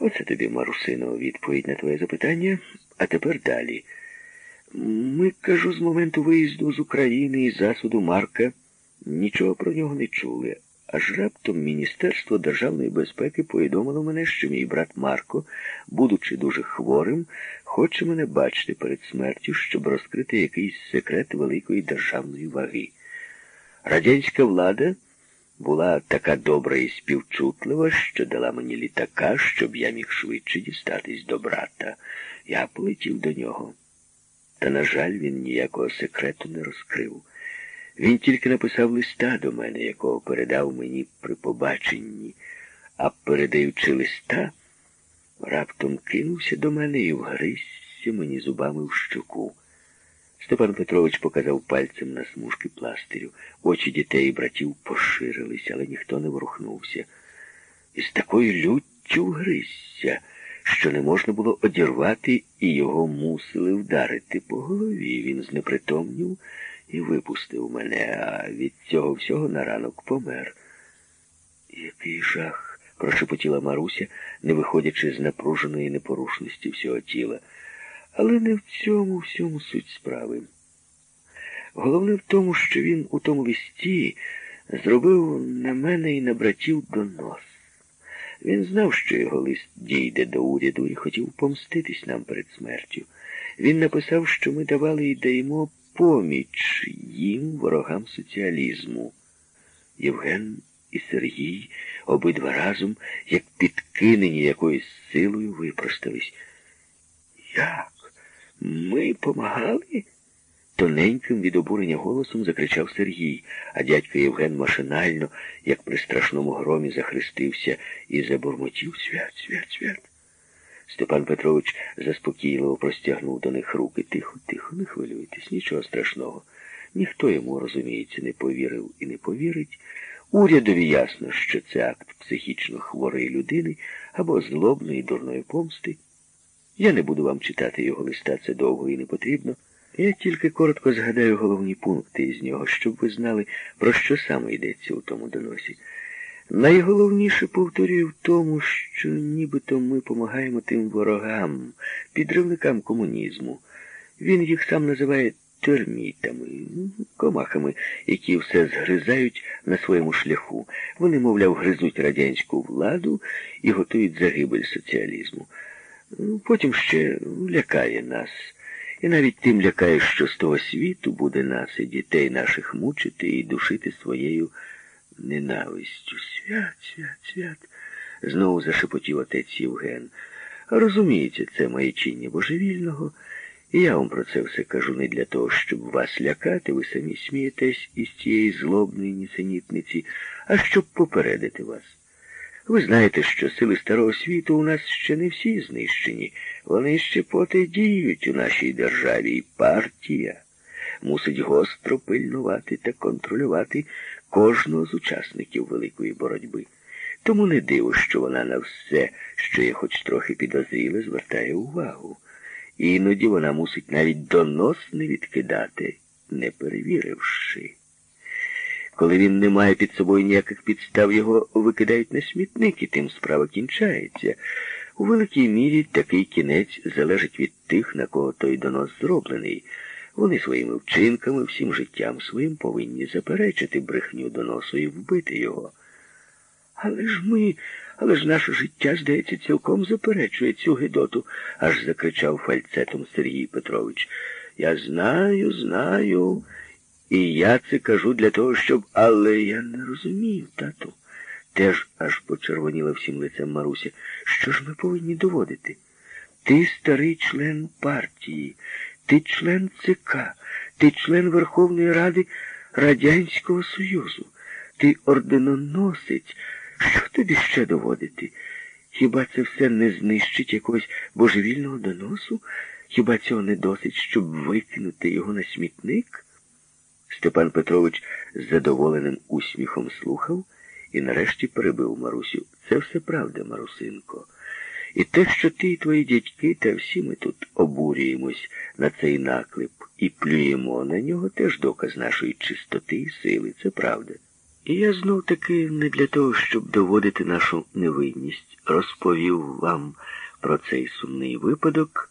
Оце тобі, Марусино, відповідь на твоє запитання. А тепер далі. Ми, кажу, з моменту виїзду з України і засуду Марка нічого про нього не чули. Аж раптом Міністерство державної безпеки повідомило мене, що мій брат Марко, будучи дуже хворим, хоче мене бачити перед смертю, щоб розкрити якийсь секрет великої державної ваги. Радянська влада була така добра і співчутлива, що дала мені літака, щоб я міг швидше дістатись до брата. Я полетів до нього. Та, на жаль, він ніякого секрету не розкрив. Він тільки написав листа до мене, якого передав мені при побаченні, а передаючи листа, раптом кинувся до мене і вгризся мені зубами в щоку. Степан Петрович показав пальцем на смужки пластирю. Очі дітей і братів поширилися, але ніхто не ворухнувся. І з такою люттю гризся, що не можна було одірвати, і його мусили вдарити по голові. Він знепритомнів і випустив мене, а від цього всього на ранок помер. Який жах, прошепотіла Маруся, не виходячи з напруженої непорушності всього тіла. Але не в цьому всьому суть справи. Головне в тому, що він у тому листі зробив на мене і на братів донос. Він знав, що його лист дійде до уряду і хотів помститись нам перед смертю. Він написав, що ми давали і даємо поміч їм, ворогам соціалізму. Євген і Сергій обидва разом, як підкинені якоюсь силою, випростались. Як? Ми помагали? Тоненьким від обурення голосом закричав Сергій, а дядько Євген машинально, як при страшному громі, захрестився і забурмотів свят, свят, свят. Степан Петрович заспокійливо простягнув до них руки. Тихо, тихо, не хвилюйтесь, нічого страшного. Ніхто йому, розуміється, не повірив і не повірить. Урядові ясно, що це акт психічно хворої людини або злобної дурної помсти. Я не буду вам читати його листа, це довго і не потрібно. Я тільки коротко згадаю головні пункти із нього, щоб ви знали, про що саме йдеться у тому доносі. Найголовніше повторюю в тому, що нібито ми допомагаємо тим ворогам, підривникам комунізму. Він їх сам називає термітами, комахами, які все згризають на своєму шляху. Вони, мовляв, гризуть радянську владу і готують загибель соціалізму. Потім ще лякає нас. І навіть тим лякає, що з того світу буде нас і дітей наших мучити і душити своєю ненавистю. Свят, свят, свят, знову зашепотів отець Євген. Розумієте, це маячіння божевільного, і я вам про це все кажу не для того, щоб вас лякати, ви самі смієтесь із цієї злобної нісенітниці, а щоб попередити вас. Ви знаєте, що сили Старого світу у нас ще не всі знищені. Вони ще поти діють у нашій державі, і партія мусить гостро пильнувати та контролювати кожного з учасників великої боротьби. Тому не диво, що вона на все, що є хоч трохи підозріле, звертає увагу. Іноді вона мусить навіть донос не відкидати, не перевіривши. Коли він не має під собою ніяких підстав, його викидають на смітник, і тим справа кінчається. У великій мірі такий кінець залежить від тих, на кого той донос зроблений. Вони своїми вчинками, всім життям своїм повинні заперечити брехню доносу і вбити його. Але ж ми, але ж наше життя, здається, цілком заперечує цю гидоту, аж закричав фальцетом Сергій Петрович. Я знаю, знаю. І я це кажу для того, щоб. Але я не розумію, тату. Теж аж почервоніла всім лицем Маруся. Що ж ми повинні доводити? Ти старий член партії, ти член ЦК, ти член Верховної Ради Радянського Союзу, ти орденоносець. Що тобі ще доводити? Хіба це все не знищить якогось божевільного доносу? Хіба цього не досить, щоб викинути його на смітник? Степан Петрович з задоволеним усміхом слухав і нарешті перебив Марусю. Це все правда, Марусинко. І те, що ти і твої дядьки, та всі ми тут обурюємось на цей наклеп і плюємо на нього, теж доказ нашої чистоти і сили. Це правда. І я знов таки не для того, щоб доводити нашу невинність, розповів вам про цей сумний випадок.